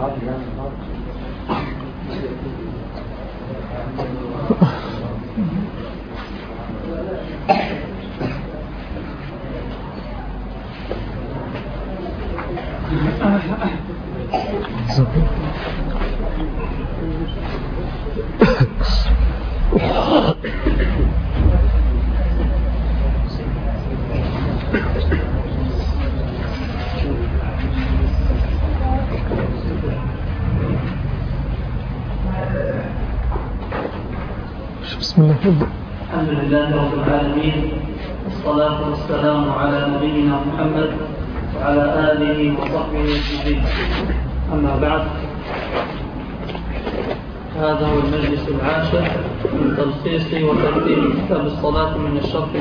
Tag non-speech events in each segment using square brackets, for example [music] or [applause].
好几万的。套 الله الحمد لله رب العالمين والصلاة والسلام على نبينا محمد وعلى آله وصحبه أجمعين. أما بعد هذا هو المجلس العاشر من تلخيص وترتيب كتاب الصلاة من الشرط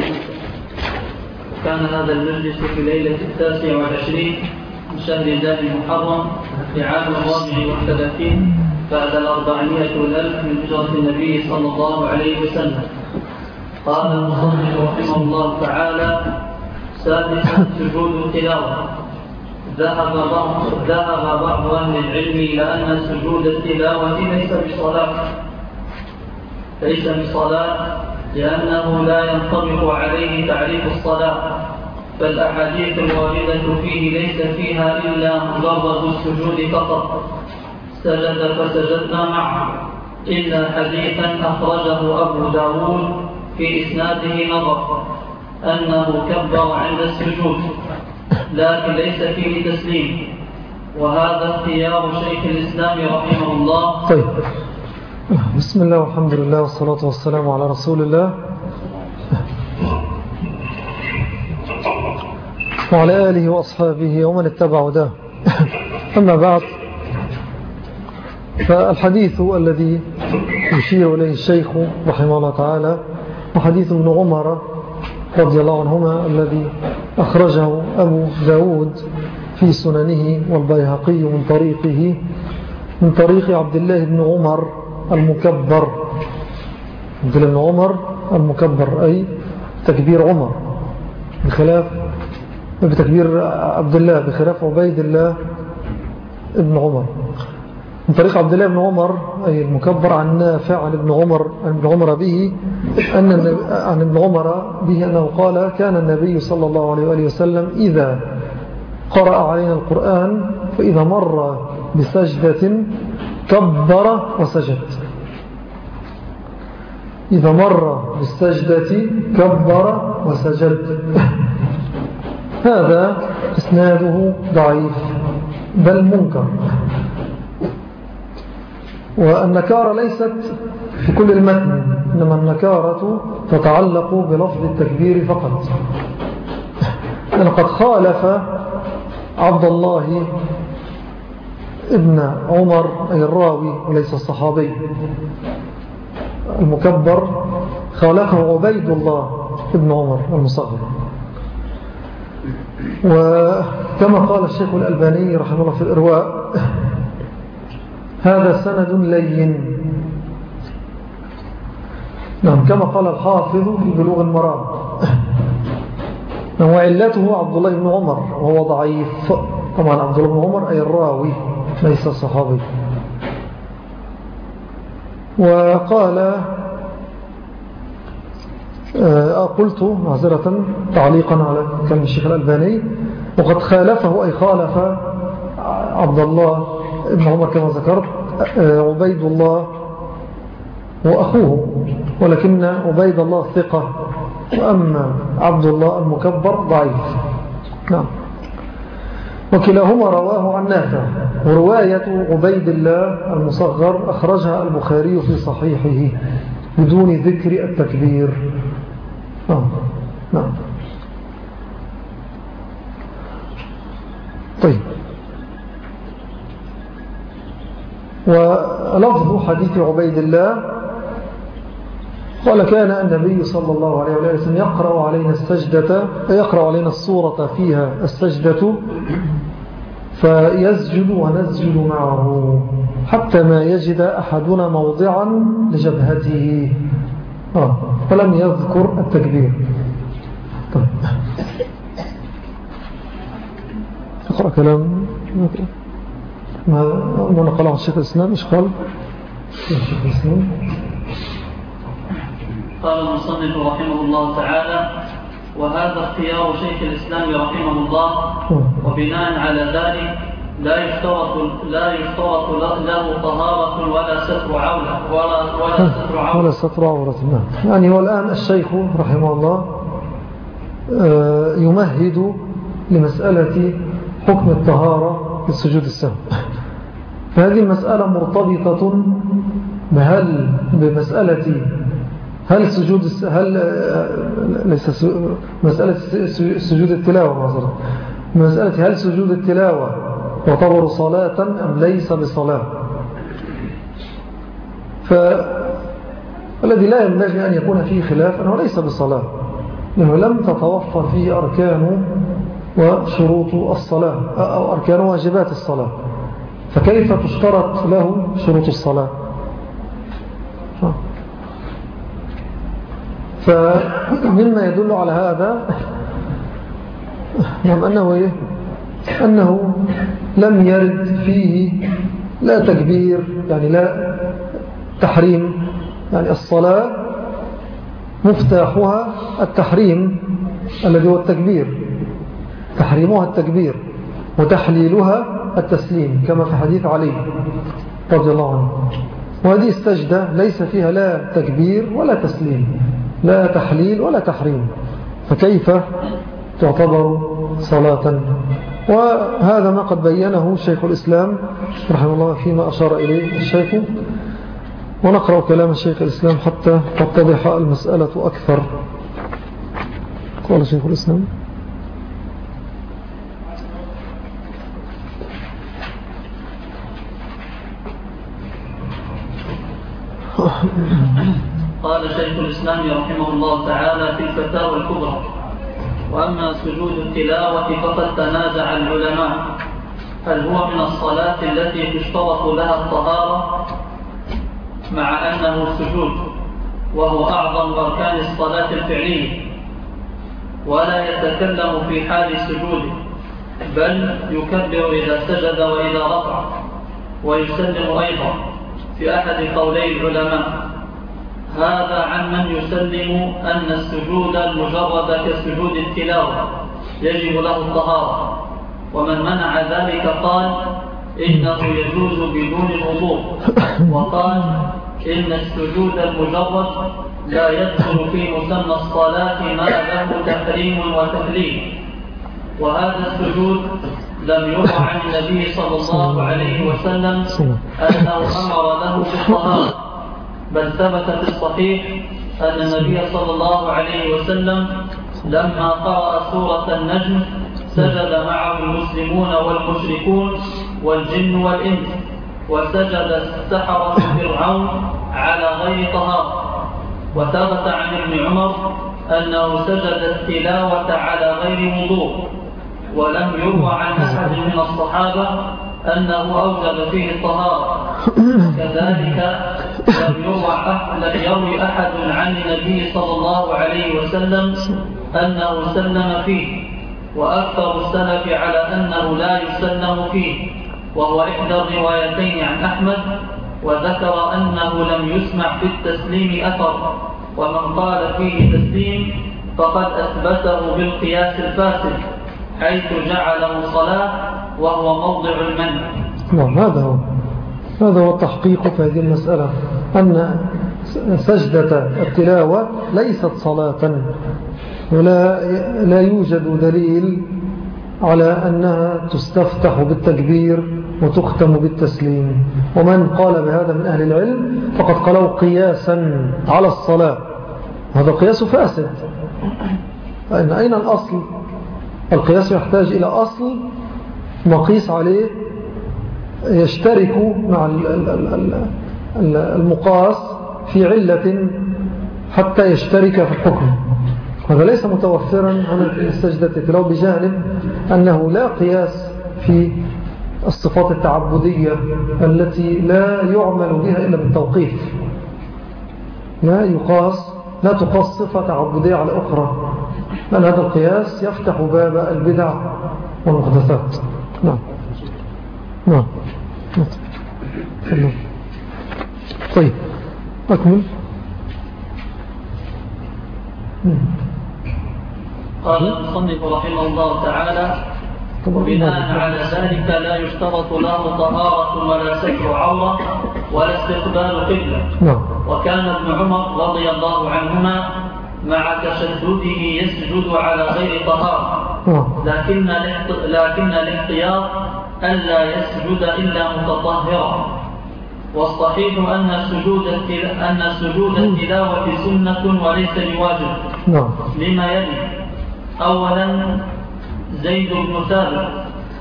كان هذا المجلس في ليلة التاسع والعشرين من شهر الله المحرم في عام الرابع والثلاثين بعد الأربعمائة والألف من هجرة النبي صلى الله عليه وسلم. قال المصنف رحمه الله تعالى سادسا سجود التلاوة ذهب بعض ذهب بعض أهل العلم إلى أن سجود التلاوة ليس بصلاة. ليس بصلاة لأنه لا ينطبق عليه تعريف الصلاة فالأحاديث الواردة فيه ليس فيها إلا مجرد السجود فقط. سجد فسجدنا معه. إلا حديثا أخرجه أبو داود في إسناده نظر أنه كبر عند السجود لكن ليس فيه تسليم. وهذا اختيار شيخ الإسلام رحمه الله. طيب. بسم الله والحمد لله والصلاة والسلام على رسول الله. وعلى آله وأصحابه ومن اتبع ده أما بعد فالحديث الذي يشير إليه الشيخ رحمه الله تعالى وحديث ابن عمر رضي الله عنهما الذي أخرجه أبو داود في سننه والبيهقي من طريقه من طريق عبد الله بن عمر المكبر. عبد الله بن عمر المكبر أي تكبير عمر بخلاف بتكبير عبد الله بخلاف عبيد الله ابن عمر. من طريق عبد الله بن عمر أي المكبر عن نافع عن ابن عمر عن ابن عمر به أن عن ابن عمر به أنه قال كان النبي صلى الله عليه وآله وسلم إذا قرأ علينا القرآن فإذا مر بسجدة كبر وسجد. إذا مر بالسجدة كبر وسجد. [laughs] هذا إسناده ضعيف بل منكر. والنكارة ليست في كل المتن إنما النكارة تتعلق بلفظ التكبير فقط. لقد خالف عبد الله ابن عمر أي الراوي وليس الصحابي. المكبر خالفه عبيد الله ابن عمر المصغر. وكما قال الشيخ الألباني رحمه الله في الإرواء هذا سند لين. نعم كما قال الحافظ في بلوغ المرام. نعم وعلته عبد الله بن عمر وهو ضعيف. طبعا عبد الله بن عمر أي الراوي ليس الصحابي وقال آه، قلت معذرة تعليقا على كلام الشيخ الألباني وقد خالفه أي خالف عبد الله ابن عمر كما ذكرت عبيد الله وأخوه ولكن عبيد الله ثقة وأما عبد الله المكبر ضعيف. نعم. وكلاهما رواه عن نافع. ورواية عبيد الله المصغر أخرجها البخاري في صحيحه بدون ذكر التكبير. نعم. نعم. طيب. ولفظ حديث عبيد الله قال كان النبي صلى الله عليه وسلم يقرأ علينا السجدة يقرأ علينا الصورة فيها السجدة فيسجد ونسجد معه حتى ما يجد أحدنا موضعا لجبهته. آه فلم يذكر التكبير. طيب. اقرأ كلام. ما نقله الشيخ الإسلام إيش قال؟ قال المصنف رحمه الله تعالى وهذا اختيار شيخ الإسلام رحمه الله وبناء على ذلك لا يشترط لا يشترط له طهارة ولا ستر عورة ولا ولا ستر عورة ولا ستر عورة نعم. يعني هو الآن الشيخ رحمه الله آه، يمهد لمسألة حكم الطهارة في السجود السهو. فهذه المسألة مرتبطة بهل بمسألة هل سجود هل ليس مسألة سجود التلاوة مثلا مسألة هل سجود التلاوة يعتبر صلاة أم ليس بصلاة؟ فالذي لا ينبغي أن يكون فيه خلاف أنه ليس بصلاة لأنه لم تتوفر فيه أركان وشروط الصلاة أو أركان واجبات الصلاة. فكيف تشترط له شروط الصلاة؟ فمما يدل على هذا نعم أنه إيه؟ أنه لم يرد فيه لا تكبير يعني لا تحريم يعني الصلاة مفتاحها التحريم الذي هو التكبير تحريمها التكبير وتحليلها التسليم كما في حديث علي رضي الله عنه. وهذه السجدة ليس فيها لا تكبير ولا تسليم لا تحليل ولا تحريم. فكيف تعتبر صلاة؟ وهذا ما قد بينه شيخ الإسلام رحمه الله فيما أشار إليه الشيخ. ونقرأ كلام الشيخ الإسلام حتى تتضح المسألة أكثر. قال شيخ الإسلام [coughs] قال شيخ الإسلام رحمه الله تعالى في الفتاوى الكبرى. وأما سجود التلاوة فقد تنازع العلماء. هل هو من الصلاة التي تشترط لها الطهارة؟ مع أنه سجود وهو أعظم أركان الصلاة الفعلية. ولا يتكلم في حال سجوده بل يكبر إذا سجد وإذا رفع ويسلم أيضا. في أحد قولي العلماء. هذا عن من يسلم أن السجود المجرد كسجود التلاوة يجب له الطهارة. ومن منع ذلك قال إنه يجوز بدون الوضوء وقال إن السجود المجرد لا يدخل في مسمى الصلاة ما له تحريم وتكليف. وهذا السجود لم يرى عن النبي صلى الله عليه وسلم أنه أمر له بالطهارة بل ثبت في الصحيح أن النبي صلى الله عليه وسلم لما قرأ سورة النجم سجد معه المسلمون والمشركون والجن والإنس وسجد السحرة فرعون على غير طهارة. وثبت عن ابن عمر أنه سجد التلاوة على غير وضوء. ولم يروى عن أحد من الصحابة أنه أوجب فيه الطهارة. كذلك لم يروي أحد عن النبي صلى الله عليه وسلم أنه سلم فيه. وأكثر السلف على أنه لا يسلم فيه. وهو إحدى الروايتين عن أحمد وذكر أنه لم يسمع في التسليم أثر. ومن قال فيه تسليم فقد أثبته بالقياس الفاسد. حيث جعله صلاة وهو موضع المنع نعم هذا هو. هذا هو التحقيق في هذه المسألة أن سجدة التلاوة ليست صلاة. ولا لا يوجد دليل على أنها تستفتح بالتكبير وتختم بالتسليم. ومن قال بهذا من أهل العلم فقد قالوا قياسا على الصلاة. هذا قياس فاسد. أين الأصل؟ القياس يحتاج إلى أصل مقيس عليه يشترك مع المقاس في علة حتى يشترك في الحكم. هذا ليس متوفرا في السجدة لو بجانب أنه لا قياس في الصفات التعبدية التي لا يعمل بها إلا بالتوقيف لا يقاس لا تقاس صفة تعبدية على أخرى. بل هذا القياس يفتح باب البدع والمحدثات نعم. نعم. طيب. أكمل. قال المصنف رحمه الله تعالى وبناء على ذلك لا يشترط له طهارة ولا ستر عورة ولا استقبال قبلة. نعم. وكان ابن عمر رضي الله عنهما مع تشدده يسجد على غير طهارة. لكن لكن الاحتياط ألا يسجد إلا متطهرا. والصحيح أن سجود أن سجود التلاوة سنة وليس بواجب. نعم. لما يلي. أولا زيد بن ثابت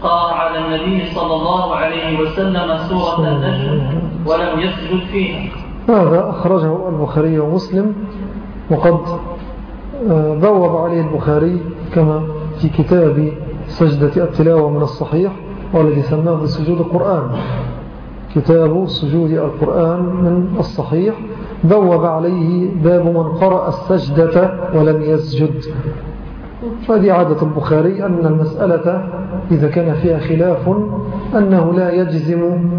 قرأ على النبي صلى الله عليه وسلم سورة النجم ولم يسجد فيها. هذا أخرجه البخاري ومسلم وقد بوب عليه البخاري كما في كتاب سجدة التلاوة من الصحيح والذي سماه بسجود القرآن. كتاب سجود القرآن من الصحيح. بوب عليه باب من قرأ السجدة ولم يسجد. فهذه عادة البخاري أن المسألة إذا كان فيها خلاف أنه لا يجزم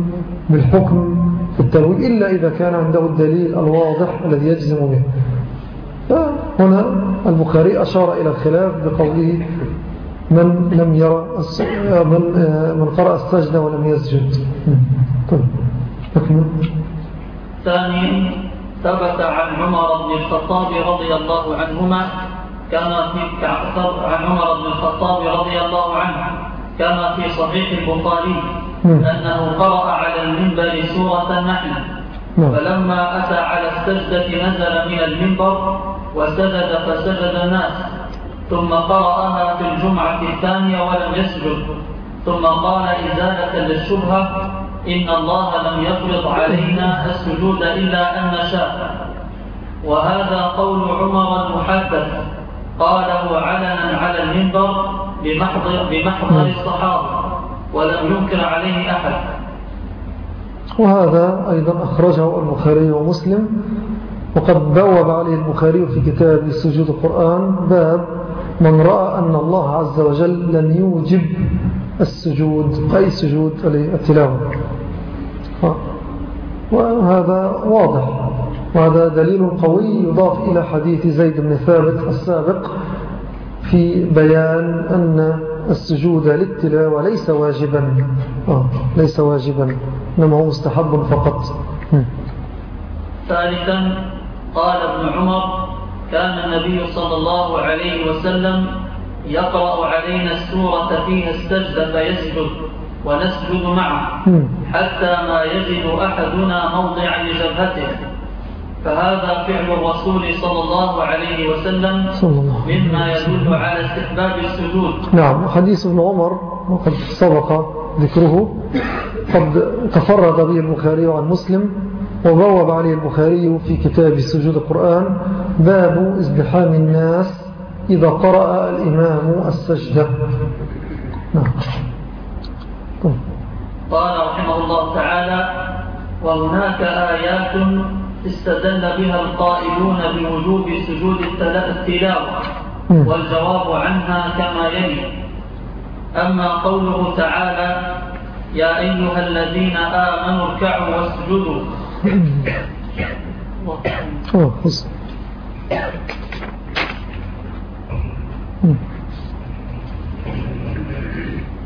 بالحكم في إلا إذا كان عنده الدليل الواضح الذي يجزم به. هنا البخاري أشار إلى الخلاف بقوله من لم يرى من, من قرأ السجدة ولم يسجد. طيب. ثانيا ثبت عن عمر بن الخطاب رضي الله عنهما كما في عن عمر بن الخطاب رضي الله عنه كما في صحيح البخاري أنه قرأ على المنبر سورة النحل. فلما أتى على السجدة نزل من المنبر وسجد فسجد الناس. ثم قرأها في الجمعة الثانية ولم يسجد. ثم قال إزالة للشبهة إن الله لم يفرض علينا السجود إلا أن نشاء. وهذا قول عمر المحدث. قاله علنا على المنبر بمحضر, بمحضر الصحابة ولم ينكر عليه أحد. وهذا أيضا أخرجه البخاري ومسلم وقد بوب عليه البخاري في كتاب سجود القرآن باب من رأى أن الله عز وجل لم يوجب السجود أي سجود التلاوة. وهذا واضح. وهذا دليل قوي يضاف إلى حديث زيد بن ثابت السابق في بيان أن السجود للتلاوة ليس واجبا. آه ليس واجبا إنما هو مستحب فقط. ثالثا قال ابن عمر كان النبي صلى الله عليه وسلم يقرأ علينا السورة فيها السجدة فيسجد ونسجد معه حتى ما يجد أحدنا موضعا لجبهته. فهذا فعل الرسول صلى الله عليه وسلم مما يدل على استحباب السجود. نعم حديث ابن عمر وقد سبق ذكره. قد تفرد به البخاري عن مسلم وبوب عليه البخاري في كتاب سجود القرآن باب ازدحام الناس إذا قرأ الإمام السجدة. نعم. قال رحمه الله تعالى وهناك آيات استدل بها القائلون بوجوب سجود التلاوة والجواب عنها كما يلي. أما قوله تعالى يا أيها الذين آمنوا اركعوا واسجدوا.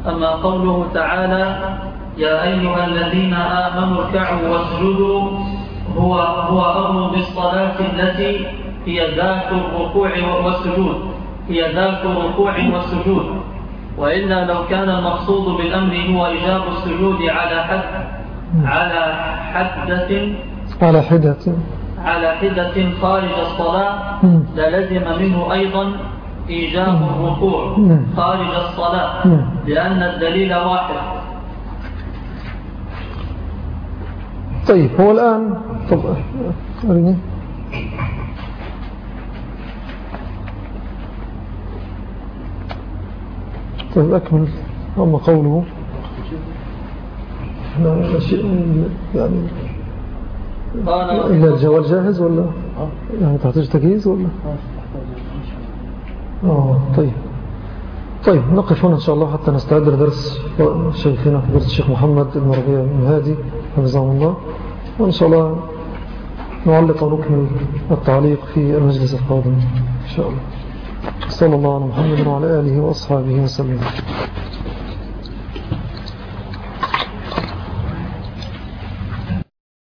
أما قوله تعالى يا أيها الذين آمنوا اركعوا واسجدوا هو هو أمر بالصلاة التي هي ذات الركوع والسجود. هي ذات الركوع والسجود. وإلا لو كان المقصود بالأمر هو إيجاب السجود على حد على حدة على حدة. على حدة خارج الصلاة للزم منه أيضا إيجاب الركوع خارج الصلاة لأن الدليل واحد. طيب هو الآن طب أريني. طيب أكمل. أما قوله يعني إلا الجوال جاهز ولا؟ يعني تحتاج تجهيز ولا؟ آه طيب. طيب نقف هنا إن شاء الله حتى نستعد لدرس شيخنا درس الشيخ محمد بن ربيع بن هادي حفظه الله. وإن شاء الله نعلق ونكمل التعليق في المجلس القادم إن شاء الله. صلى الله على محمد وعلى آله وأصحابه وسلم.